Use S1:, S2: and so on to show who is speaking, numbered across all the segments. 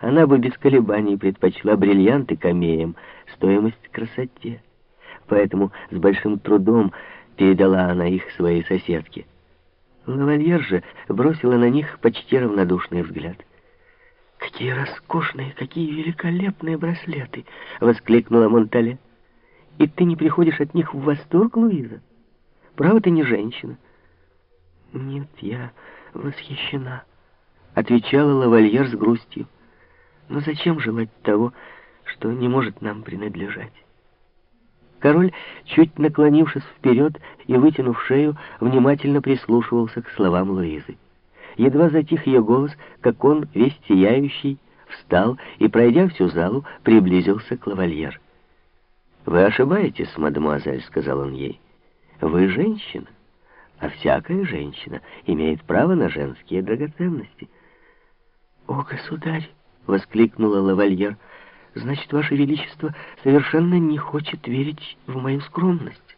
S1: она бы без колебаний предпочла бриллианты камеям, стоимость красоте. Поэтому с большим трудом передала она их своей соседке. Лавальер же бросила на них почти равнодушный взгляд. «Какие роскошные, какие великолепные браслеты!» — воскликнула Монтале. «И ты не приходишь от них в восторг, Луиза? Право, ты не женщина». «Нет, я восхищена», — отвечала лавальер с грустью. «Но зачем желать того, что не может нам принадлежать?» Король, чуть наклонившись вперед и вытянув шею, внимательно прислушивался к словам Луизы. Едва затих ее голос, как он, весь сияющий, встал и, пройдя всю залу, приблизился к лавальер. «Вы ошибаетесь, мадемуазель», — сказал он ей. «Вы женщина, а всякая женщина имеет право на женские драгоценности». «О, государь!» — воскликнула лавальер — Значит, Ваше Величество совершенно не хочет верить в мою скромность.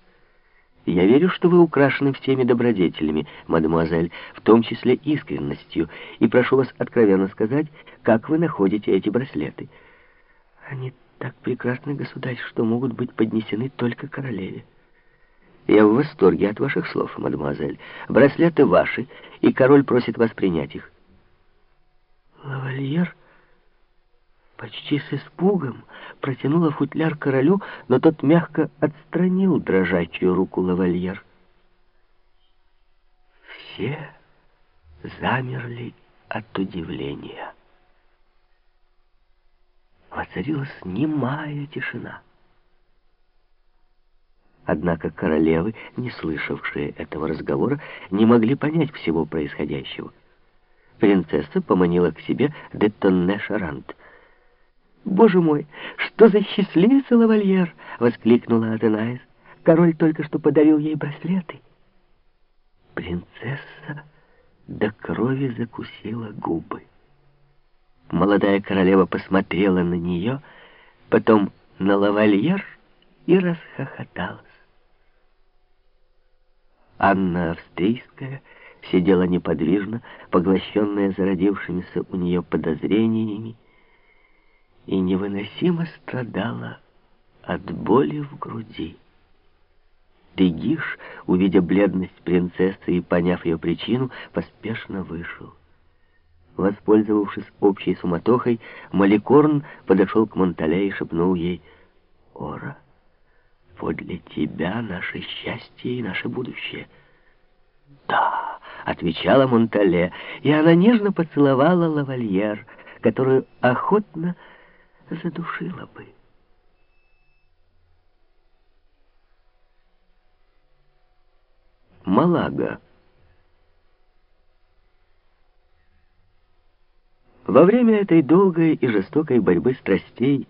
S1: Я верю, что вы украшены всеми добродетелями, мадемуазель, в том числе искренностью, и прошу вас откровенно сказать, как вы находите эти браслеты. Они так прекрасны, государь, что могут быть поднесены только королеве. Я в восторге от ваших слов, мадемуазель. Браслеты ваши, и король просит вас принять их. Лавальер почти с испугом протянула футляр королю, но тот мягко отстранил дрожащую руку лавальер. Все замерли от удивления. Воцарилась немая тишина. Однако королевы, не слышавшие этого разговора, не могли понять всего происходящего. Принцесса поманила к себе де Тонне Шарант — «Боже мой, что за счастливица лавальер!» — воскликнула Аденаис. «Король только что подарил ей браслеты». Принцесса до крови закусила губы. Молодая королева посмотрела на нее, потом на лавальер и расхохоталась. Анна Австрийская сидела неподвижно, поглощенная зародившимися у нее подозрениями, и невыносимо страдала от боли в груди. Дегиш, увидя бледность принцессы и поняв ее причину, поспешно вышел. Воспользовавшись общей суматохой, Маликорн подошел к Монтале и шепнул ей «Ора, вот для тебя наше счастье и наше будущее». «Да», — отвечала Монтале, и она нежно поцеловала лавальер, которую охотно задушила бы. Малага. Во время этой долгой и жестокой борьбы страстей,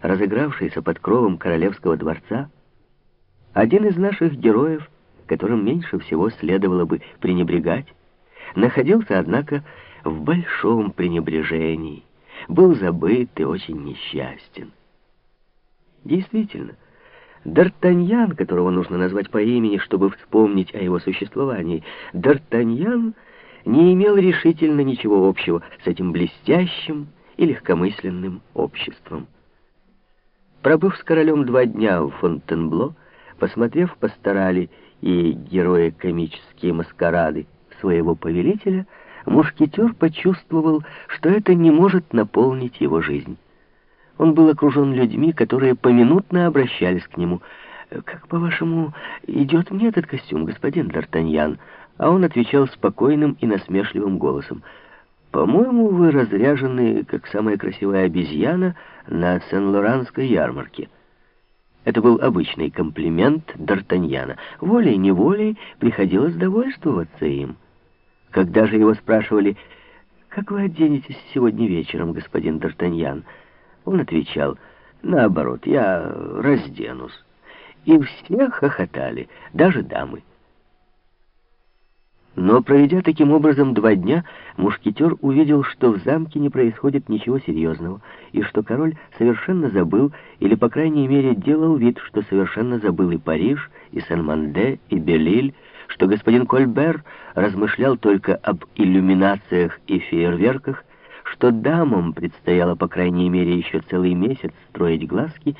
S1: разыгравшейся под кровом королевского дворца, один из наших героев, которым меньше всего следовало бы пренебрегать, находился, однако, в большом пренебрежении был забыт и очень несчастен. Действительно, Д'Артаньян, которого нужно назвать по имени, чтобы вспомнить о его существовании, Д'Артаньян не имел решительно ничего общего с этим блестящим и легкомысленным обществом. Пробыв с королем два дня в Фонтенбло, посмотрев пасторали и герои-комические маскарады своего повелителя, мушкетер почувствовал, что это не может наполнить его жизнь. Он был окружен людьми, которые поминутно обращались к нему. «Как, по-вашему, идет мне этот костюм, господин Д'Артаньян?» А он отвечал спокойным и насмешливым голосом. «По-моему, вы разряжены, как самая красивая обезьяна на Сен-Лоранской ярмарке». Это был обычный комплимент Д'Артаньяна. Волей-неволей приходилось довольствоваться им. Когда же его спрашивали, «Как вы оденетесь сегодня вечером, господин Д'Артаньян?» Он отвечал, «Наоборот, я разденусь». И все хохотали, даже дамы. Но, проведя таким образом два дня, мушкетер увидел, что в замке не происходит ничего серьезного, и что король совершенно забыл, или, по крайней мере, делал вид, что совершенно забыл и Париж, и Сен-Манде, и Белиль, что господин Кольбер размышлял только об иллюминациях и фейерверках, что дамам предстояло, по крайней мере, еще целый месяц строить глазки,